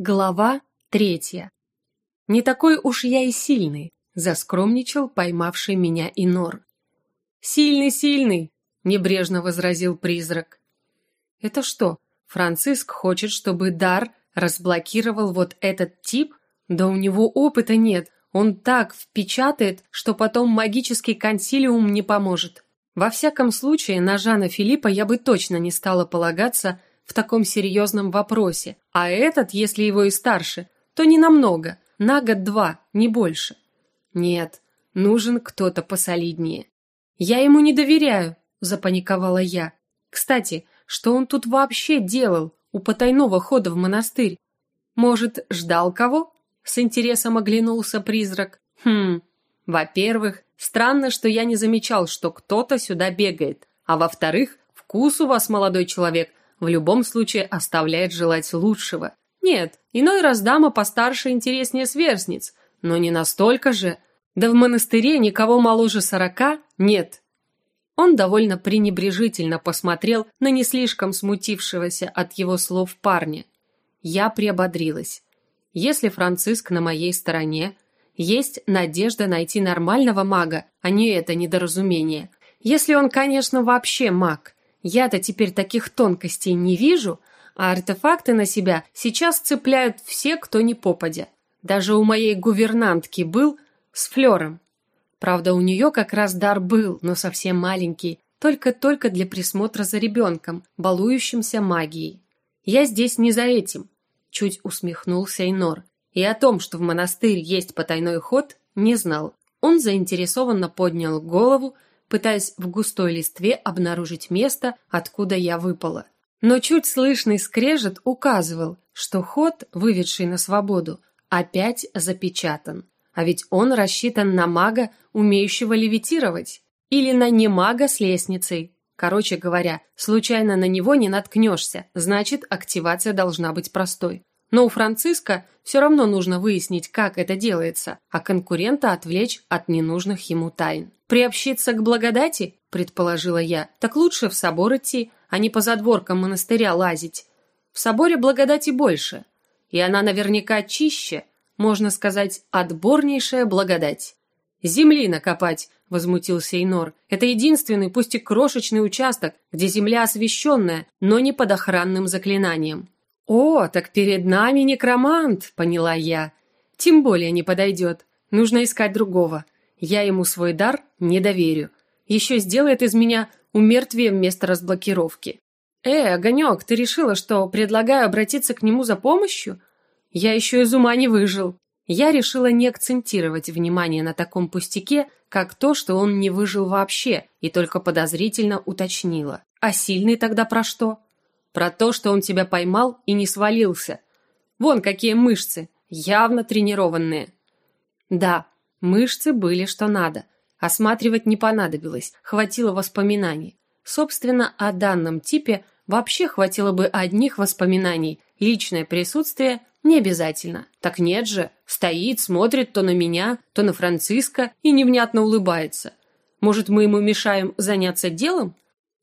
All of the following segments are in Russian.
Глава третья. Не такой уж я и сильный, заскромничал поймавший меня Инор. Сильный, сильный, небрежно возразил призрак. Это что, Франциск хочет, чтобы дар разблокировал вот этот тип? Да у него опыта нет, он так впечатает, что потом магический консилиум не поможет. Во всяком случае, на Жана Филиппа я бы точно не стала полагаться, в таком серьезном вопросе, а этот, если его и старше, то не намного, на год-два, не больше. Нет, нужен кто-то посолиднее. Я ему не доверяю, запаниковала я. Кстати, что он тут вообще делал у потайного хода в монастырь? Может, ждал кого? С интересом оглянулся призрак. Хм, во-первых, странно, что я не замечал, что кто-то сюда бегает, а во-вторых, вкус у вас, молодой человек, в любом случае оставляет желать лучшего. Нет, иной раз дама постарше интереснее сверстниц, но не настолько же. Да в монастыре никого моложе сорока нет. Он довольно пренебрежительно посмотрел на не слишком смутившегося от его слов парня. Я приободрилась. Если Франциск на моей стороне, есть надежда найти нормального мага, а не это недоразумение. Если он, конечно, вообще маг. Я-то теперь таких тонкостей не вижу, а артефакты на себя сейчас цепляют все, кто не попадя. Даже у моей гувернантки был с флером. Правда, у нее как раз дар был, но совсем маленький, только-только для присмотра за ребенком, балующимся магией. Я здесь не за этим, чуть усмехнулся Инор. И о том, что в монастырь есть потайной ход, не знал. Он заинтересованно поднял голову, пытаясь в густой листве обнаружить место, откуда я выпала. Но чуть слышный скрежет указывал, что ход, выведший на свободу, опять запечатан. А ведь он рассчитан на мага, умеющего левитировать. Или на немага с лестницей. Короче говоря, случайно на него не наткнешься, значит, активация должна быть простой. Но у Франциска все равно нужно выяснить, как это делается, а конкурента отвлечь от ненужных ему тайн. «Приобщиться к благодати?» – предположила я. «Так лучше в собор идти, а не по задворкам монастыря лазить. В соборе благодати больше, и она наверняка чище, можно сказать, отборнейшая благодать». «Земли накопать!» – возмутился Инор. «Это единственный, пусть и крошечный участок, где земля освященная, но не под охранным заклинанием». «О, так перед нами некромант», — поняла я. «Тем более не подойдет. Нужно искать другого. Я ему свой дар не доверю. Еще сделает из меня умертвие вместо разблокировки». «Э, Огонек, ты решила, что предлагаю обратиться к нему за помощью? Я еще из ума не выжил». Я решила не акцентировать внимание на таком пустяке, как то, что он не выжил вообще, и только подозрительно уточнила. «А сильный тогда про что?» Про то, что он тебя поймал и не свалился. Вон какие мышцы, явно тренированные. Да, мышцы были что надо. Осматривать не понадобилось, хватило воспоминаний. Собственно, о данном типе вообще хватило бы одних воспоминаний. Личное присутствие не обязательно. Так нет же, стоит, смотрит то на меня, то на Франциска и невнятно улыбается. Может, мы ему мешаем заняться делом?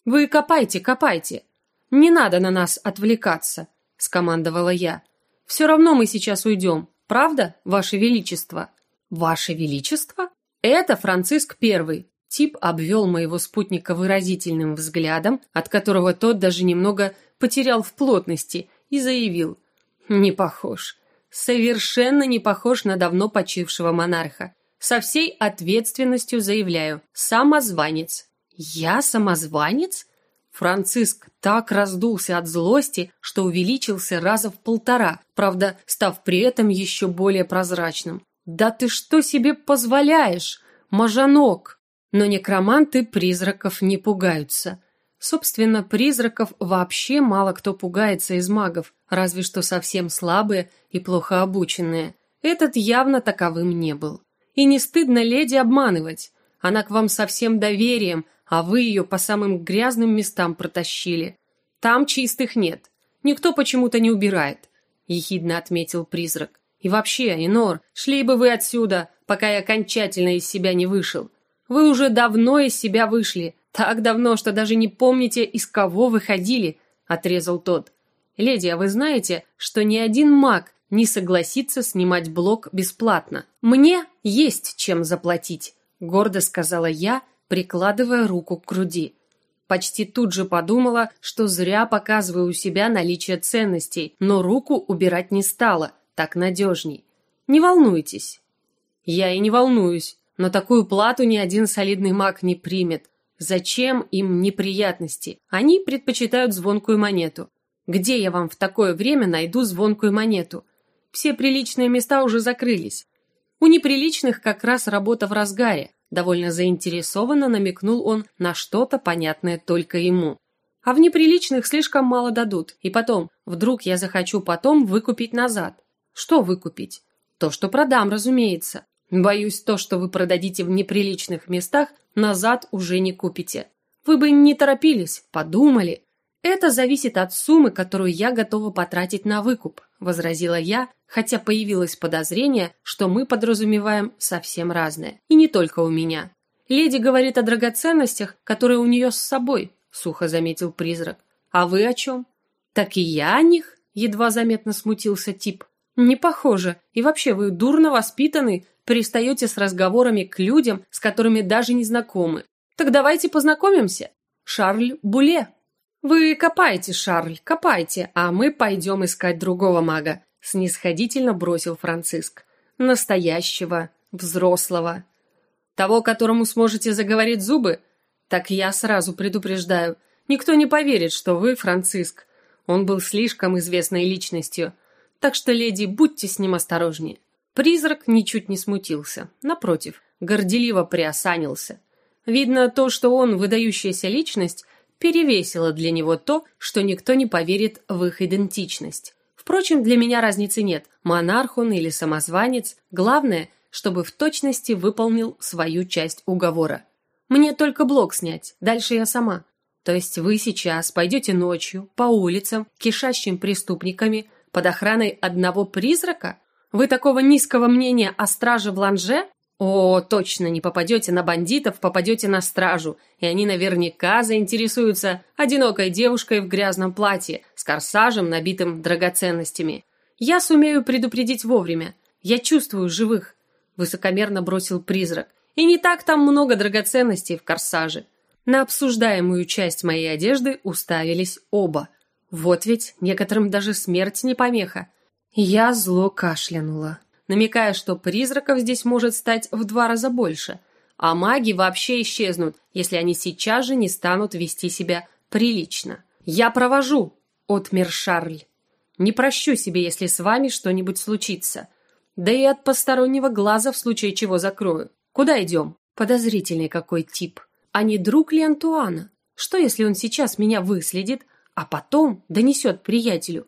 Вы копайте, копайте, «Не надо на нас отвлекаться», – скомандовала я. «Все равно мы сейчас уйдем, правда, Ваше Величество?» «Ваше Величество?» «Это Франциск Первый». Тип обвел моего спутника выразительным взглядом, от которого тот даже немного потерял в плотности, и заявил. «Не похож. Совершенно не похож на давно почившего монарха. Со всей ответственностью заявляю. Самозванец». «Я самозванец?» Франциск так раздулся от злости, что увеличился раза в полтора, правда, став при этом еще более прозрачным. «Да ты что себе позволяешь, мажанок?» Но некроманты призраков не пугаются. Собственно, призраков вообще мало кто пугается из магов, разве что совсем слабые и плохо обученные. Этот явно таковым не был. И не стыдно леди обманывать. Она к вам со всем доверием, а вы ее по самым грязным местам протащили. Там чистых нет. Никто почему-то не убирает», — ехидно отметил призрак. «И вообще, Инор, шли бы вы отсюда, пока я окончательно из себя не вышел. Вы уже давно из себя вышли, так давно, что даже не помните, из кого выходили», — отрезал тот. «Леди, а вы знаете, что ни один маг не согласится снимать блок бесплатно. Мне есть чем заплатить, гордо сказала я, прикладывая руку к груди. Почти тут же подумала, что зря показываю у себя наличие ценностей, но руку убирать не стала, так надежней. Не волнуйтесь. Я и не волнуюсь, но такую плату ни один солидный маг не примет. Зачем им неприятности? Они предпочитают звонкую монету. Где я вам в такое время найду звонкую монету? Все приличные места уже закрылись. У неприличных как раз работа в разгаре. Довольно заинтересованно намекнул он на что-то понятное только ему. А в неприличных слишком мало дадут. И потом, вдруг я захочу потом выкупить назад. Что выкупить? То, что продам, разумеется. Боюсь, то, что вы продадите в неприличных местах, назад уже не купите. Вы бы не торопились, подумали. Это зависит от суммы, которую я готова потратить на выкуп, возразила я, хотя появилось подозрение, что мы подразумеваем совсем разное. И не только у меня. Леди говорит о драгоценностях, которые у нее с собой, сухо заметил призрак. А вы о чем? Так и я о них, едва заметно смутился тип. Не похоже. И вообще вы дурно воспитаны, пристаете с разговорами к людям, с которыми даже не знакомы. Так давайте познакомимся. Шарль Буле. Вы копайте, Шарль, копайте, а мы пойдем искать другого мага, снисходительно бросил Франциск. Настоящего, взрослого. Того, которому сможете заговорить зубы? Так я сразу предупреждаю. Никто не поверит, что вы Франциск. Он был слишком известной личностью. Так что, леди, будьте с ним осторожнее. Призрак ничуть не смутился. Напротив, горделиво приосанился. Видно, то, что он выдающаяся личность, перевесило для него то, что никто не поверит в их идентичность. Впрочем, для меня разницы нет, монарх он или самозванец. Главное, чтобы в точности выполнил свою часть уговора. Мне только блок снять, дальше я сама. То есть вы сейчас пойдете ночью по улицам, кишащим преступниками, под охраной одного призрака? Вы такого низкого мнения о страже Бланже? О, точно не попадете на бандитов, попадете на стражу, и они наверняка заинтересуются одинокой девушкой в грязном платье с корсажем, набитым драгоценностями. Я сумею предупредить вовремя. Я чувствую живых, высокомерно бросил призрак. И не так там много драгоценностей в корсаже. На обсуждаемую часть моей одежды уставились оба. Вот ведь некоторым даже смерть не помеха. Я зло кашлянула, намекая, что призраков здесь может стать в два раза больше, а маги вообще исчезнут, если они сейчас же не станут вести себя прилично. «Я провожу!» — отмер Шарль. «Не прощу себе, если с вами что-нибудь случится. Да и от постороннего глаза в случае чего закрою. Куда идем?» Подозрительный какой тип. А не друг ли Антуана? Что, если он сейчас меня выследит, а потом донесет приятелю?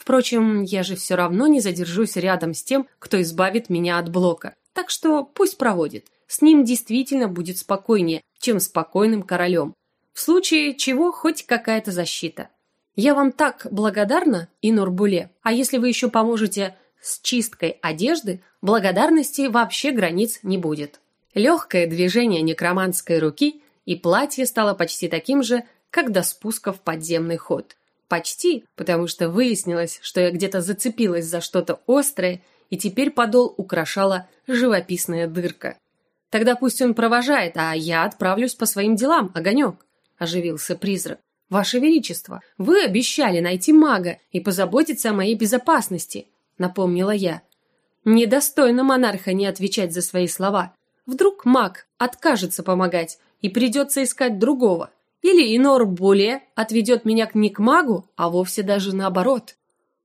Впрочем, я же все равно не задержусь рядом с тем, кто избавит меня от блока. Так что пусть проводит. С ним действительно будет спокойнее, чем с покойным королем. В случае чего хоть какая-то защита. Я вам так благодарна, Инор Буле. А если вы еще поможете с чисткой одежды, благодарности вообще границ не будет. Легкое движение некроманской руки, и платье стало почти таким же, как до спуска в подземный ход. Почти, потому что выяснилось, что я где-то зацепилась за что-то острое, и теперь подол украшала живописная дырка. Тогда пусть он провожает, а я отправлюсь по своим делам, огонек, оживился призрак. Ваше Величество, вы обещали найти мага и позаботиться о моей безопасности, напомнила я. Недостойно монарха не отвечать за свои слова. Вдруг маг откажется помогать и придется искать другого. Или Инор более отведет меня не к магу, а вовсе даже наоборот.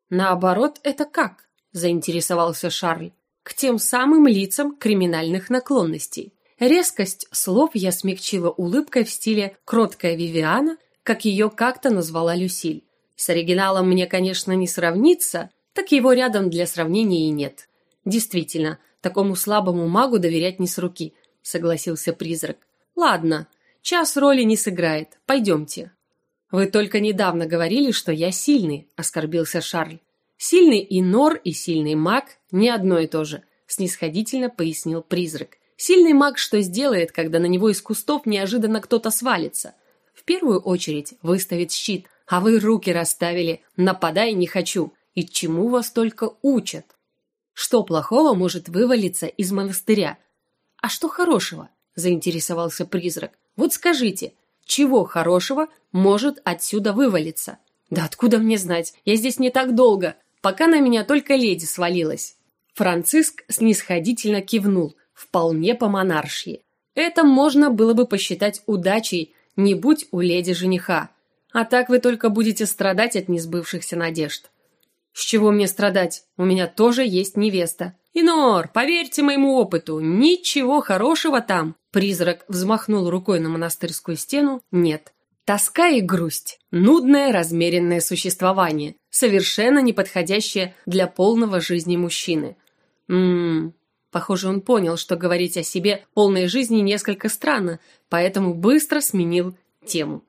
Наоборот, это как? Заинтересовался Шарль. К тем самым лицам криминальных наклонностей. Резкость слов я смягчила улыбкой в стиле «кроткая Вивиана», как ее как-то назвала Люсиль. С оригиналом мне, конечно, не сравнится, так его рядом для сравнения и нет. Действительно, такому слабому магу доверять не с руки, согласился призрак. Ладно, Час роли не сыграет. Пойдемте». «Вы только недавно говорили, что я сильный», — оскорбился Шарль. «Сильный и нор, и сильный маг — не одно и то же», — снисходительно пояснил призрак. «Сильный маг что сделает, когда на него из кустов неожиданно кто-то свалится? В первую очередь выставит щит, а вы руки расставили. Нападай не хочу. и чему вас только учат? Что плохого может вывалиться из монастыря? А что хорошего? Заинтересовался призрак. Вот скажите, чего хорошего может отсюда вывалиться? Да откуда мне знать? Я здесь не так долго, пока на меня только леди свалилась. Франциск снисходительно кивнул, вполне по монаршии. Это можно было бы посчитать удачей, не будь у леди жениха. А так вы только будете страдать от несбывшихся надежд. С чего мне страдать? У меня тоже есть невеста. Инор, поверьте моему опыту, ничего хорошего там. Призрак взмахнул рукой на монастырскую стену. Нет. Тоска и грусть. Нудное, размеренное существование, совершенно неподходящее для полного жизни мужчины. Ммм, похоже, он понял, что говорить о себе полной жизни несколько странно, поэтому быстро сменил тему.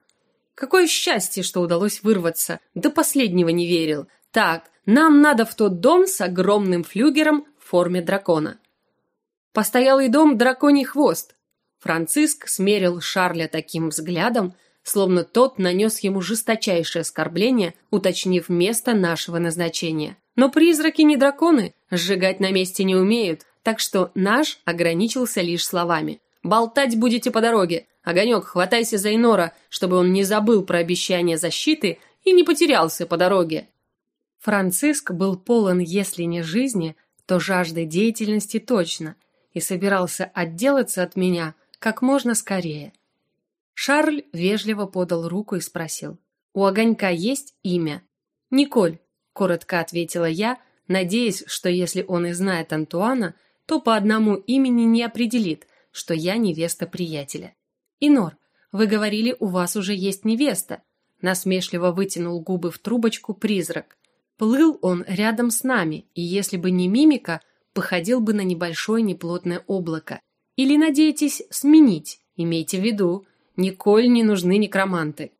Какое счастье, что удалось вырваться. До последнего не верил. Так, нам надо в тот дом с огромным флюгером в форме дракона. Постоялый дом драконий хвост. Франциск смерил Шарля таким взглядом, словно тот нанес ему жесточайшее оскорбление, уточнив место нашего назначения. Но призраки не драконы, сжигать на месте не умеют, так что наш ограничился лишь словами. «Болтать будете по дороге. Огонек, хватайся за Инора, чтобы он не забыл про обещание защиты и не потерялся по дороге». Франциск был полон, если не жизни, то жажды деятельности точно, и собирался отделаться от меня как можно скорее. Шарль вежливо подал руку и спросил. «У огонька есть имя?» «Николь», — коротко ответила я, надеясь, что если он и знает Антуана, то по одному имени не определит, что я невеста приятеля. «Инор, вы говорили, у вас уже есть невеста», насмешливо вытянул губы в трубочку призрак. Плыл он рядом с нами, и если бы не мимика, походил бы на небольшое неплотное облако. Или надеетесь сменить? Имейте в виду, Николь не нужны некроманты.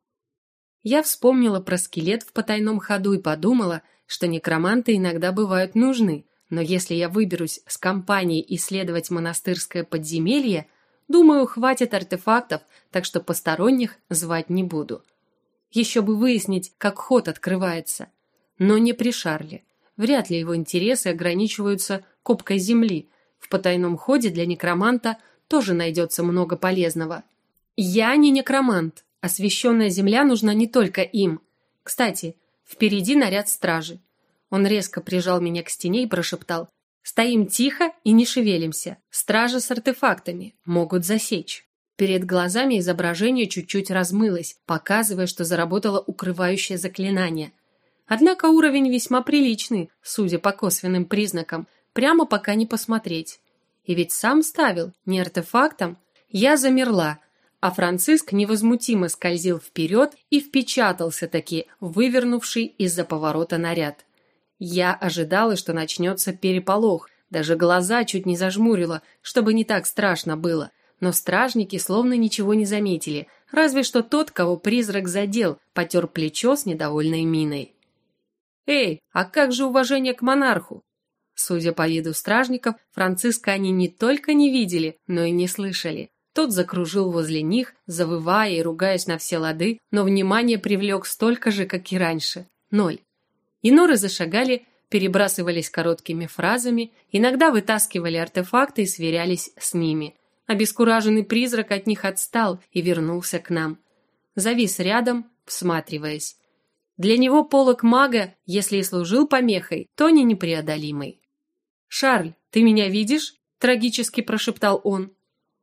Я вспомнила про скелет в потайном ходу и подумала, что некроманты иногда бывают нужны, но если я выберусь с компанией исследовать монастырское подземелье, думаю, хватит артефактов, так что посторонних звать не буду. Еще бы выяснить, как ход открывается но не при Шарле. Вряд ли его интересы ограничиваются копкой земли. В потайном ходе для некроманта тоже найдется много полезного. Я не некромант. Освещенная земля нужна не только им. Кстати, впереди наряд стражи. Он резко прижал меня к стене и прошептал. «Стоим тихо и не шевелимся. Стражи с артефактами. Могут засечь». Перед глазами изображение чуть-чуть размылось, показывая, что заработало укрывающее заклинание – Однако уровень весьма приличный, судя по косвенным признакам, прямо пока не посмотреть. И ведь сам ставил, не артефактом. Я замерла, а Франциск невозмутимо скользил вперед и впечатался таки, вывернувший из-за поворота наряд. Я ожидала, что начнется переполох, даже глаза чуть не зажмурила, чтобы не так страшно было. Но стражники словно ничего не заметили, разве что тот, кого призрак задел, потер плечо с недовольной миной. «Эй, а как же уважение к монарху?» Судя по виду стражников, Франциска они не только не видели, но и не слышали. Тот закружил возле них, завывая и ругаясь на все лады, но внимание привлек столько же, как и раньше. Ноль. Иноры зашагали, перебрасывались короткими фразами, иногда вытаскивали артефакты и сверялись с ними. Обескураженный призрак от них отстал и вернулся к нам. Завис рядом, всматриваясь. Для него полок мага, если и служил помехой, то не непреодолимый. «Шарль, ты меня видишь?» – трагически прошептал он.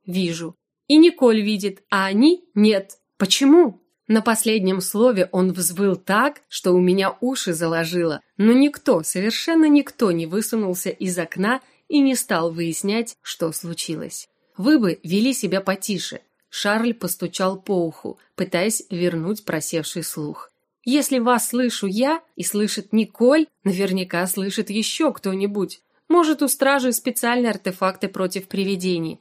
«Вижу. И Николь видит, а они – нет. Почему?» На последнем слове он взвыл так, что у меня уши заложило, но никто, совершенно никто не высунулся из окна и не стал выяснять, что случилось. Вы бы вели себя потише. Шарль постучал по уху, пытаясь вернуть просевший слух. Если вас слышу я и слышит Николь, наверняка слышит еще кто-нибудь. Может, у стражи специальные артефакты против привидений.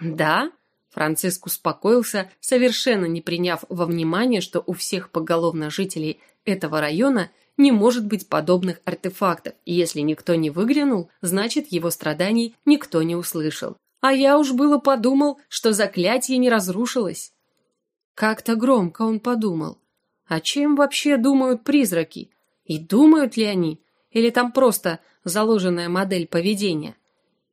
Да? Франциск успокоился, совершенно не приняв во внимание, что у всех поголовно жителей этого района не может быть подобных артефактов, и если никто не выглянул, значит, его страданий никто не услышал. А я уж было подумал, что заклятие не разрушилось. Как-то громко он подумал. О чем вообще думают призраки? И думают ли они? Или там просто заложенная модель поведения?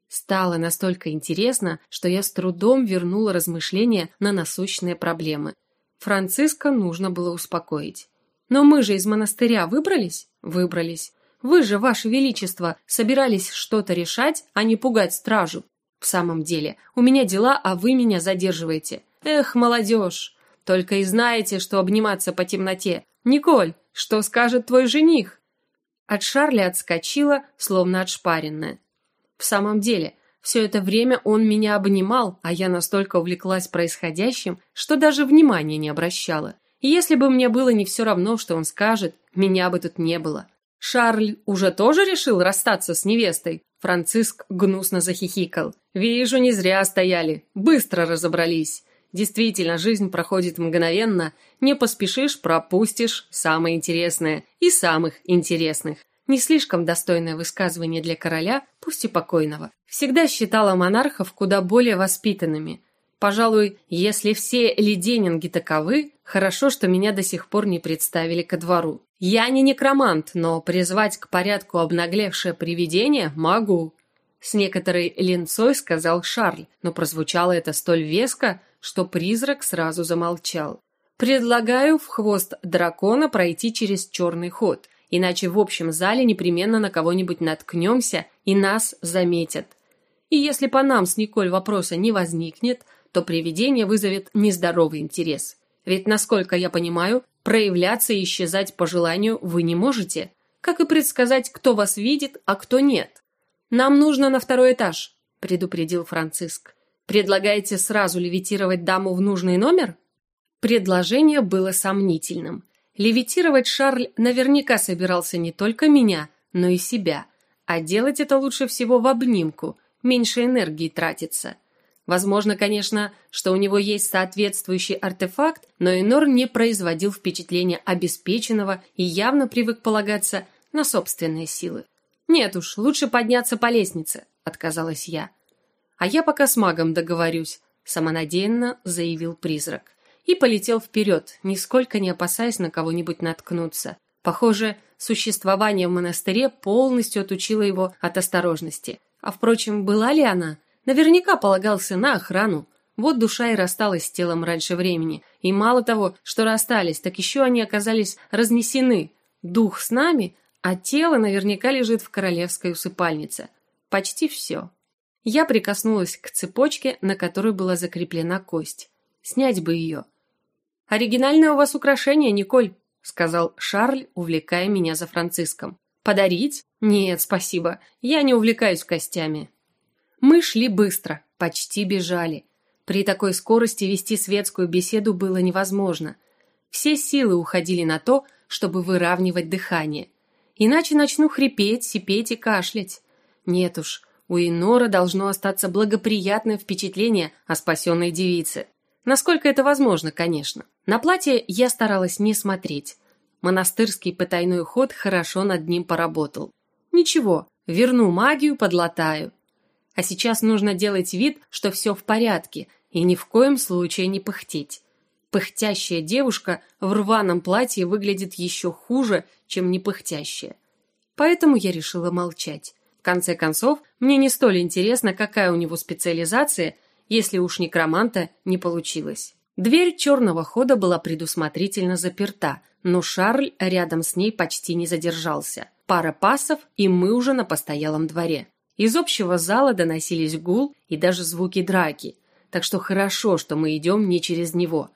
Стало настолько интересно, что я с трудом вернула размышления на насущные проблемы. Франциска нужно было успокоить. «Но мы же из монастыря выбрались?» «Выбрались. Вы же, Ваше Величество, собирались что-то решать, а не пугать стражу. В самом деле, у меня дела, а вы меня задерживаете. Эх, молодежь! Только и знаете, что обниматься по темноте. Николь, что скажет твой жених?» От Шарля отскочила, словно отшпаренная. В самом деле, все это время он меня обнимал, а я настолько увлеклась происходящим, что даже внимания не обращала. И если бы мне было не все равно, что он скажет, меня бы тут не было. Шарль уже тоже решил расстаться с невестой? Франциск гнусно захихикал. «Вижу, не зря стояли. Быстро разобрались. Действительно, жизнь проходит мгновенно. Не поспешишь, пропустишь самое интересное и самых интересных. Не слишком достойное высказывание для короля, пусть и покойного. Всегда считала монархов куда более воспитанными. Пожалуй, если все леденинги таковы, хорошо, что меня до сих пор не представили ко двору. Я не некромант, но призвать к порядку обнаглевшее привидение могу. С некоторой ленцой сказал Шарль, но прозвучало это столь веско, что призрак сразу замолчал. Предлагаю в хвост дракона пройти через черный ход иначе в общем зале непременно на кого-нибудь наткнемся и нас заметят. И если по нам с Николь вопроса не возникнет, то привидение вызовет нездоровый интерес. Ведь, насколько я понимаю, проявляться и исчезать по желанию вы не можете, как и предсказать, кто вас видит, а кто нет. Нам нужно на второй этаж, предупредил Франциск. Предлагаете сразу левитировать даму в нужный номер? Предложение было сомнительным. Левитировать Шарль наверняка собирался не только меня, но и себя. А делать это лучше всего в обнимку, меньше энергии тратится. Возможно, конечно, что у него есть соответствующий артефакт, но Энор не производил впечатления обеспеченного и явно привык полагаться на собственные силы. «Нет уж, лучше подняться по лестнице», — отказалась я. «А я пока с магом договорюсь», — самонадеянно заявил призрак и полетел вперед, нисколько не опасаясь на кого-нибудь наткнуться. Похоже, существование в монастыре полностью отучило его от осторожности. А впрочем, была ли она? Наверняка полагался на охрану. Вот душа и рассталась с телом раньше времени. И мало того, что расстались, так еще они оказались разнесены. Дух с нами, а тело наверняка лежит в королевской усыпальнице. Почти все. Я прикоснулась к цепочке, на которой была закреплена кость. Снять бы ее. «Оригинальное у вас украшение, Николь», — сказал Шарль, увлекая меня за Франциском. «Подарить? Нет, спасибо. Я не увлекаюсь костями». Мы шли быстро, почти бежали. При такой скорости вести светскую беседу было невозможно. Все силы уходили на то, чтобы выравнивать дыхание. Иначе начну хрипеть, сипеть и кашлять. Нет уж, у Инора должно остаться благоприятное впечатление о спасенной девице. Насколько это возможно, конечно. На платье я старалась не смотреть. Монастырский потайной ход хорошо над ним поработал. Ничего, верну магию, подлатаю. А сейчас нужно делать вид, что все в порядке, и ни в коем случае не пыхтеть. Пыхтящая девушка в рваном платье выглядит еще хуже, чем не пыхтящая. Поэтому я решила молчать. Конце концов, мне не столь интересно, какая у него специализация если уж некроманта не получилось. Дверь черного хода была предусмотрительно заперта, но Шарль рядом с ней почти не задержался. Пара пасов, и мы уже на постоялом дворе. Из общего зала доносились гул и даже звуки драки, так что хорошо, что мы идем не через него.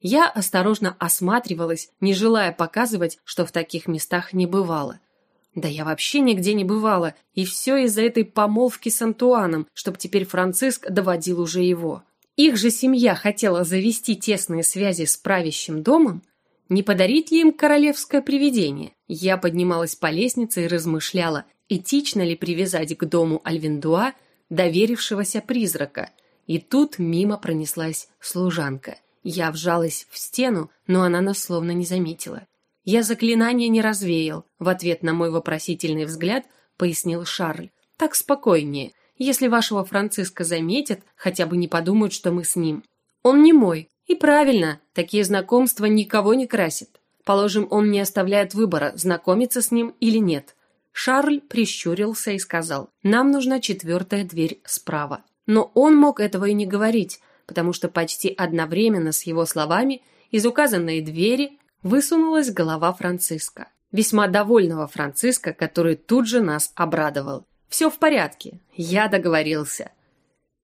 Я осторожно осматривалась, не желая показывать, что в таких местах не бывало – да я вообще нигде не бывала, и все из-за этой помолвки с Антуаном, чтоб теперь Франциск доводил уже его. Их же семья хотела завести тесные связи с правящим домом. Не подарить ли им королевское привидение? Я поднималась по лестнице и размышляла, этично ли привязать к дому Альвиндуа доверившегося призрака. И тут мимо пронеслась служанка. Я вжалась в стену, но она нас словно не заметила. «Я заклинание не развеял», — в ответ на мой вопросительный взгляд пояснил Шарль. «Так спокойнее. Если вашего Франциска заметят, хотя бы не подумают, что мы с ним. Он не мой. И правильно, такие знакомства никого не красят. Положим, он не оставляет выбора, знакомиться с ним или нет. Шарль прищурился и сказал, «Нам нужна четвертая дверь справа». Но он мог этого и не говорить, потому что почти одновременно с его словами из указанной двери высунулась голова Франциска. Весьма довольного Франциска, который тут же нас обрадовал. «Все в порядке, я договорился».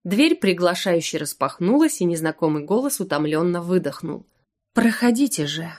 Дверь приглашающе распахнулась, и незнакомый голос утомленно выдохнул. «Проходите же».